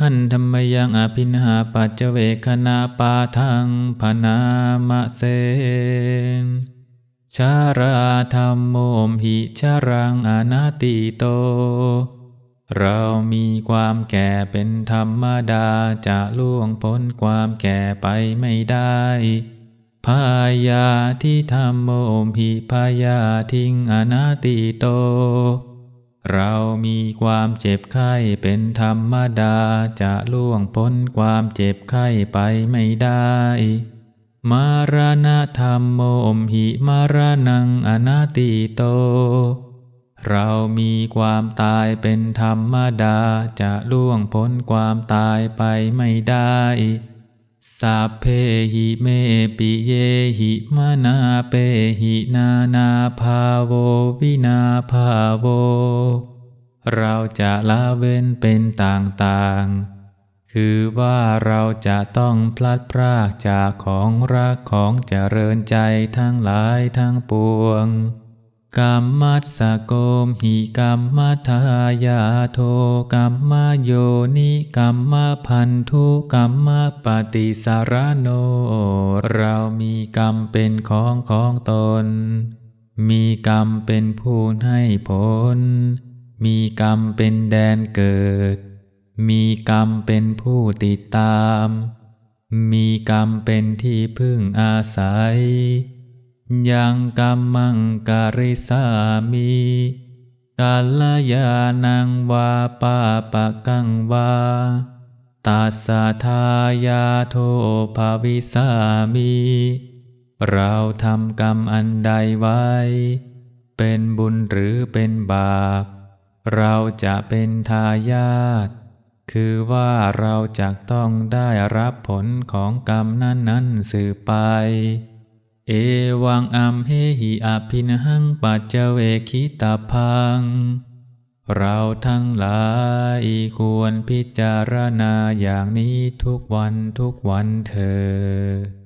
หันธรรมยังอภินหาปัจเจเวคณาปาทังพนามะเสนชาราธรรมโมมหิชารังอนาติโต เรามีความแก่เป็นธรรมดาจะล่วงพ้นความแก่ไปไม่ได้พายาที่ธรรมโมมหิพายาทิ้งอนาติโต เรามีความเจ็บไข้เป็นธรรมดา จะล่วงพ้นความเจ็บไข้ไปไม่ได้ มารณะธรรมโมมหิมารนังอนาติโต เรามีความตายเป็นธรรมดา จะล่วงพ้นความตายไปไม่ได้ สัพเพหิเมปิเยหิมานาเปหินานาภาโววินาภาโว เราจะละเว้นเป็นต่างๆ คือว่าเราจะต้องพลัดพรากจากของรักของเจริญใจทั้งหลายทั้งปวง กรรมัสสโกมหิกรรมทายาโทกรรมโยนิกรรมพันธุกรรมปฏิสารโน เรามีกรรมเป็นของของตน มีกรรมเป็นผู้ให้ผล มีกรรมเป็นแดนเกิด มีกรรมเป็นผู้ติดตาม มีกรรมเป็นที่พึ่งอาศัย ยังกัมมังการิสามีกาลยานังวาปาปะกังวาตัสสะทายาโทภาวิสามี เราทำกรรมอันใดไว้ เป็นบุญหรือเป็นบาป เราจะเป็นทายาท คือว่าเราจะต้องได้รับผลของกรรมนั้น ๆ สืบไป เอวังอัมเหหิอภินหังปัจเจเวคิตาพัง เราทั้งหลายควรพิจารณาอย่างนี้ทุกวันทุกวันเธอ